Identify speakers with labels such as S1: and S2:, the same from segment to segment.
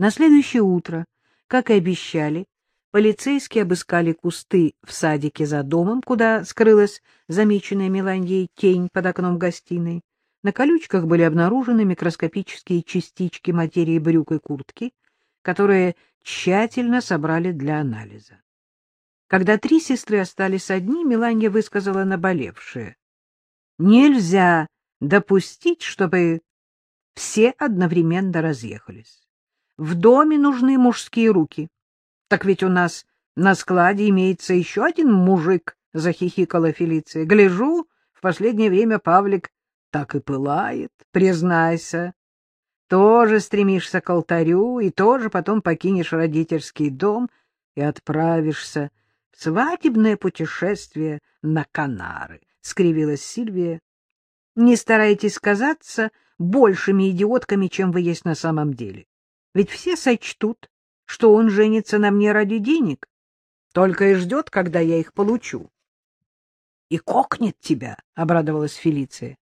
S1: На следующее утро, как и обещали, полицейские обыскали кусты в садике за домом, куда скрылась замеченная Меланьей тень под окном гостиной. На колючках были обнаружены микроскопические частички материи брюк и куртки, которые тщательно собрали для анализа. Когда три сестры остались одни, Меланья высказала наболевшее. Нельзя допустить, чтобы все одновременно разъехались. В доме нужны мужские руки. Так ведь у нас на складе имеется еще один мужик, — захихикала Фелиция. Гляжу, в последнее время Павлик так и пылает, признайся. Тоже стремишься к алтарю и тоже потом покинешь родительский дом и отправишься в свадебное путешествие на Канары, — скривилась Сильвия. — Не старайтесь казаться большими идиотками, чем вы есть на самом деле. Ведь все сочтут, что он женится на мне ради денег, только и ждет, когда я их получу. — И кокнет тебя, — обрадовалась Фелиция.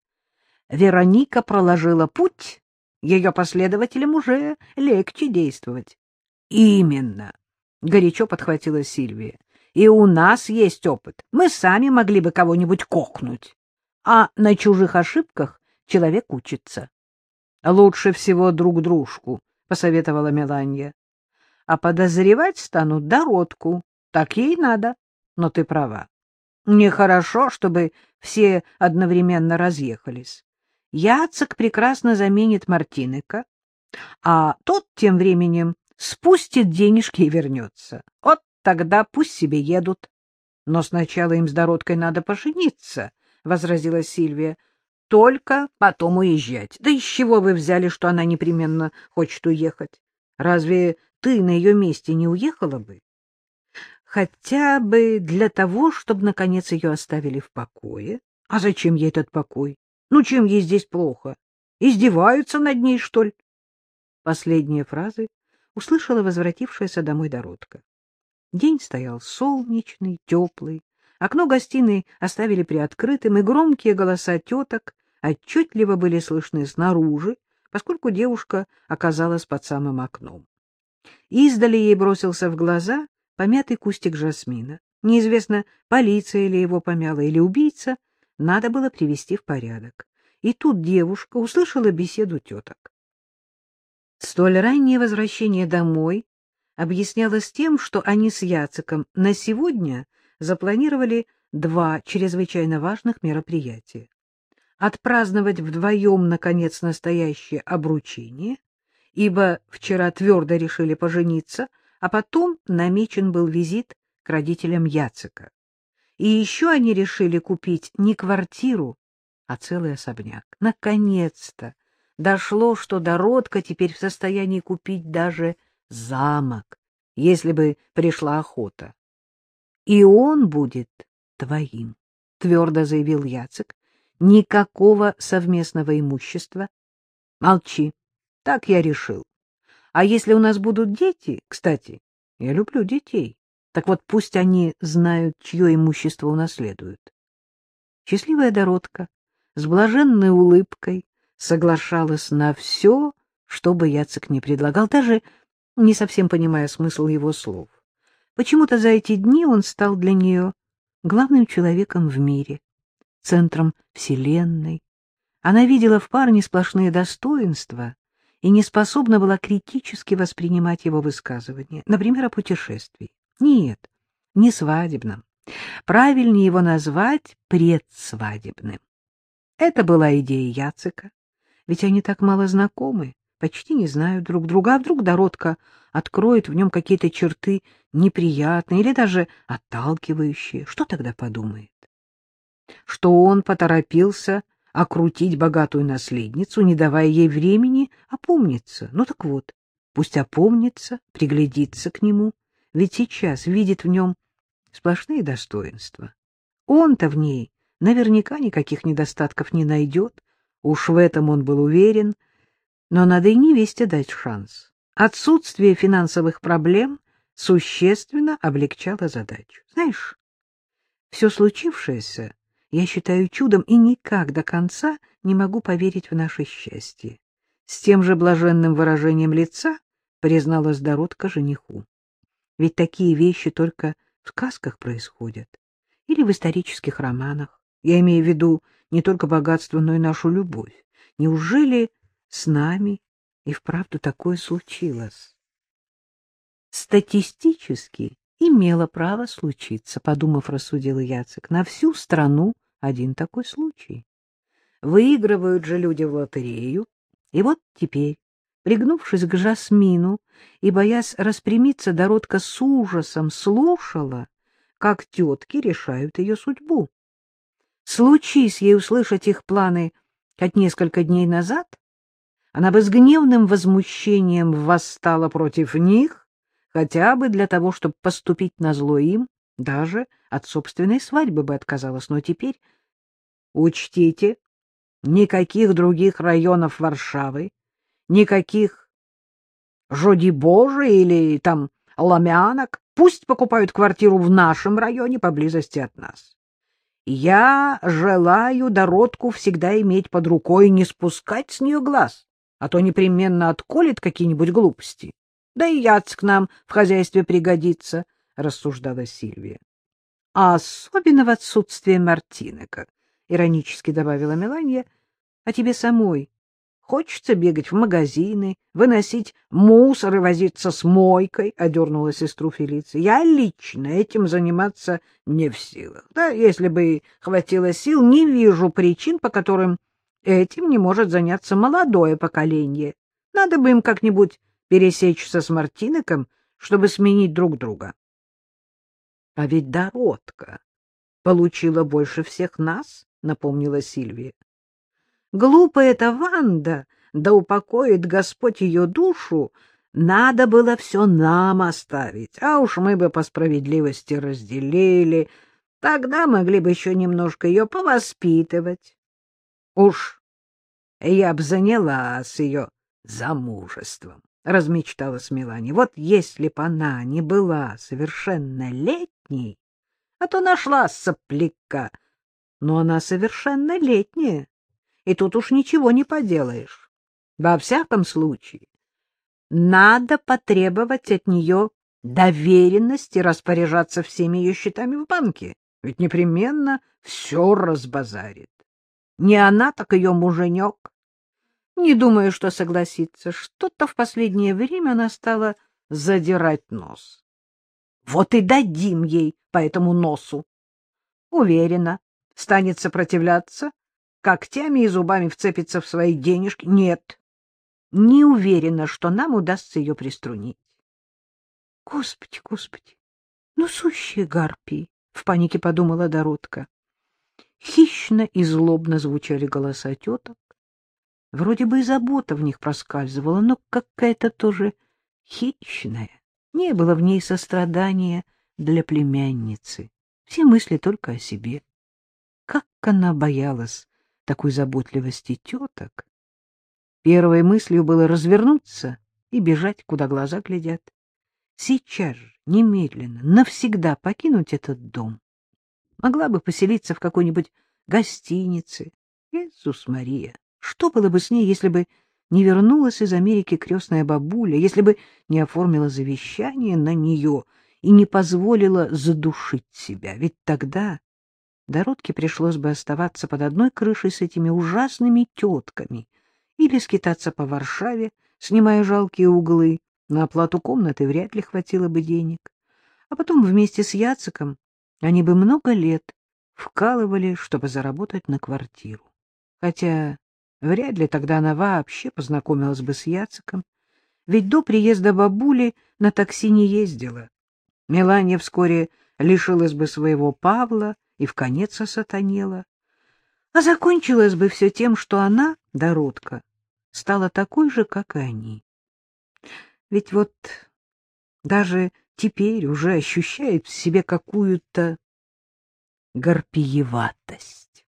S1: Вероника проложила путь, ее последователям уже легче действовать. — Именно, — горячо подхватила Сильвия. — И у нас есть опыт. Мы сами могли бы кого-нибудь кокнуть. А на чужих ошибках человек учится. — Лучше всего друг дружку, — посоветовала Меланья. — А подозревать станут Дородку. Так ей надо. Но ты права. Нехорошо, чтобы все одновременно разъехались. Яцек прекрасно заменит Мартинека, а тот тем временем спустит денежки и вернется. Вот тогда пусть себе едут. Но сначала им с Дородкой надо пожениться, — возразила Сильвия. — Только потом уезжать. Да из чего вы взяли, что она непременно хочет уехать? Разве ты на ее месте не уехала бы? Хотя бы для того, чтобы, наконец, ее оставили в покое. А зачем ей этот покой? Ну, чем ей здесь плохо? Издеваются над ней, что ли? Последние фразы услышала возвратившаяся домой Доротка. День стоял солнечный, теплый. Окно гостиной оставили приоткрытым, и громкие голоса теток отчетливо были слышны снаружи, поскольку девушка оказалась под самым окном. Издали ей бросился в глаза помятый кустик жасмина. Неизвестно, полиция ли его помяла, или убийца, надо было привести в порядок. И тут девушка услышала беседу теток. Столь раннее возвращение домой объяснялось тем, что они с Яциком на сегодня запланировали два чрезвычайно важных мероприятия. Отпраздновать вдвоем, наконец, настоящее обручение, ибо вчера твердо решили пожениться, а потом намечен был визит к родителям Яцика. И еще они решили купить не квартиру, а целый особняк. Наконец-то дошло, что Дородка теперь в состоянии купить даже замок, если бы пришла охота. И он будет твоим, — твердо заявил Яцек. Никакого совместного имущества. Молчи, так я решил. А если у нас будут дети, кстати, я люблю детей, так вот пусть они знают, чье имущество унаследуют. Счастливая Доротка с блаженной улыбкой соглашалась на все, что бы Яцек не предлагал, даже не совсем понимая смысл его слов. Почему-то за эти дни он стал для нее главным человеком в мире, центром вселенной. Она видела в парне сплошные достоинства и не способна была критически воспринимать его высказывания, например, о путешествии. Нет, не свадебном. Правильнее его назвать предсвадебным. Это была идея Яцика, ведь они так мало знакомы, почти не знают друг друга, а вдруг Доротка откроет в нем какие-то черты неприятные или даже отталкивающие. Что тогда подумает? Что он поторопился окрутить богатую наследницу, не давая ей времени опомниться. Ну так вот, пусть опомнится, приглядится к нему — ведь сейчас видит в нем сплошные достоинства. Он-то в ней наверняка никаких недостатков не найдет, уж в этом он был уверен, но надо и невесте дать шанс. Отсутствие финансовых проблем существенно облегчало задачу. Знаешь, все случившееся я считаю чудом и никак до конца не могу поверить в наше счастье. С тем же блаженным выражением лица — призналась Доротка жениху. — Ведь такие вещи только в сказках происходят или в исторических романах. Я имею в виду не только богатство, но и нашу любовь. Неужели с нами и вправду такое случилось? Статистически имело право случиться, подумав, рассудил Яцек. На всю страну один такой случай. Выигрывают же люди в лотерею, и вот теперь, пригнувшись к Жасмину и боясь распрямиться, Доротка с ужасом слушала, как тетки решают ее судьбу. Случись ей услышать их планы хоть несколько дней назад, она бы с гневным возмущением восстала против них, хотя бы для того, чтобы поступить на зло им, даже от собственной свадьбы бы отказалась. Но теперь учтите, никаких других районов Варшавы, никаких Жоди Божий или там Ламянок, пусть покупают квартиру в нашем районе поблизости от нас. Я желаю Дородку всегда иметь под рукой не спускать с нее глаз, а то непременно отколет какие-нибудь глупости. Да и яц к нам в хозяйстве пригодится, — рассуждала Сильвия. — А особенно в отсутствие Мартинека, — иронически добавила Меланья, — а тебе самой хочется бегать в магазины, выносить мусор и возиться с мойкой, — одернула сестру Фелиция. Я лично этим заниматься не в силах. Да, если бы хватило сил, не вижу причин, по которым этим не может заняться молодое поколение. Надо бы им как-нибудь пересечься с Мартинеком, чтобы сменить друг друга. А ведь Доротка получила больше всех нас, напомнила Сильвия. Глупая эта Ванда, да упокоит Господь ее душу, надо было все нам оставить, а уж мы бы по справедливости разделили, тогда могли бы еще немножко ее повоспитывать. Уж я б занялась ее замужеством размечталась Мелани. Вот если б она не была совершеннолетней, а то нашла сопляка, но она совершеннолетняя, и тут уж ничего не поделаешь. Во всяком случае, надо потребовать от нее доверенности распоряжаться всеми ее счетами в банке, ведь непременно все разбазарит. Не она, так ее муженек. Не думаю, что согласится. Что-то в последнее время она стала задирать нос. Вот и дадим ей по этому носу. Уверена, станет сопротивляться, когтями и зубами вцепится в свои денежки. Нет, не уверена, что нам удастся ее приструнить. Господи, господи, ну сущие гарпии, — в панике подумала Доротка. Хищно и злобно звучали голоса теток. Вроде бы и забота в них проскальзывала, но какая-то тоже хищная. Не было в ней сострадания для племянницы. Все мысли только о себе. Как она боялась такой заботливости теток. Первой мыслью было развернуться и бежать, куда глаза глядят. Сейчас же, немедленно, навсегда покинуть этот дом. Могла бы поселиться в какой-нибудь гостинице. Иисус Мария! Что было бы с ней, если бы не вернулась из Америки крестная бабуля, если бы не оформила завещание на нее и не позволила задушить себя? Ведь тогда Дородке пришлось бы оставаться под одной крышей с этими ужасными тетками или скитаться по Варшаве, снимая жалкие углы. На оплату комнаты вряд ли хватило бы денег. А потом вместе с Яциком они бы много лет вкалывали, чтобы заработать на квартиру. Хотя Вряд ли тогда она вообще познакомилась бы с Яциком, ведь до приезда бабули на такси не ездила. Мелания вскоре лишилась бы своего Павла и в конец осатанела. А закончилось бы все тем, что она, Дородка, стала такой же, как и они. Ведь вот даже теперь уже ощущает в себе какую-то гарпиеватость.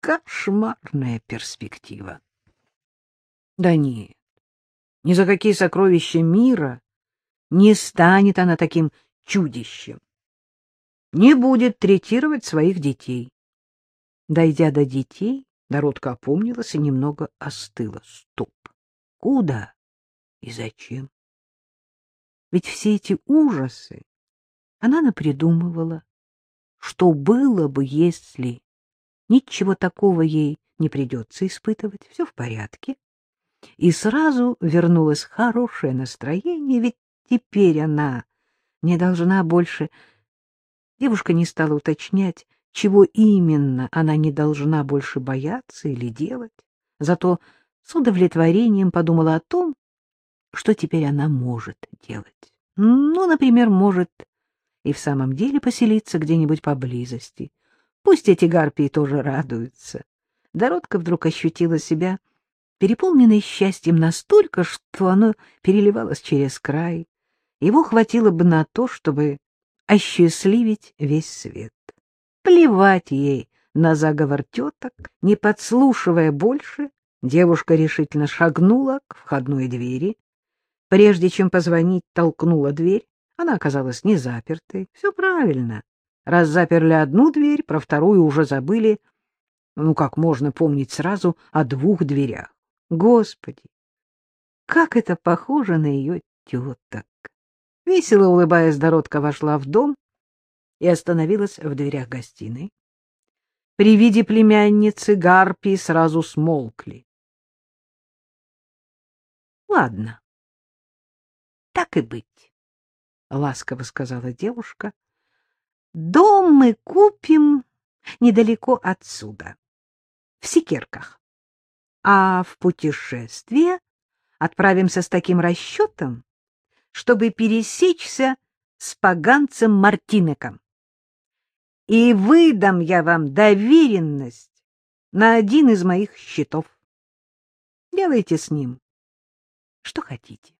S1: Кошмарная перспектива. Да нет, ни за какие сокровища мира не станет она таким чудищем. Не будет третировать своих детей. Дойдя до детей, Доротка опомнилась и немного остыла. Стоп! Куда и зачем? Ведь все эти ужасы она напридумывала. Что было бы, если... Ничего такого ей не придется испытывать, все в порядке. И сразу вернулось хорошее настроение, ведь теперь она не должна больше... Девушка не стала уточнять, чего именно она не должна больше бояться или делать. Зато с удовлетворением подумала о том, что теперь она может делать. Ну, например, может и в самом деле поселиться где-нибудь поблизости. Пусть эти гарпии тоже радуются. Доротка вдруг ощутила себя переполненной счастьем настолько, что оно переливалось через край. Его хватило бы на то, чтобы осчастливить весь свет. Плевать ей на заговор теток, не подслушивая больше, девушка решительно шагнула к входной двери. Прежде чем позвонить, толкнула дверь. Она оказалась не запертой. Все правильно. Раз заперли одну дверь, про вторую уже забыли. Ну, как можно помнить сразу о двух дверях? Господи, как это похоже на ее теток! Весело улыбаясь, Доротка вошла в дом и остановилась в дверях гостиной. При виде племянницы гарпии сразу смолкли. — Ладно, так и быть. — ласково сказала девушка. — Дом мы купим недалеко отсюда, в Секерках. А в путешествие отправимся с таким расчетом, чтобы пересечься с поганцем Мартинеком. И выдам я вам доверенность на один из моих счетов. Делайте с ним что хотите.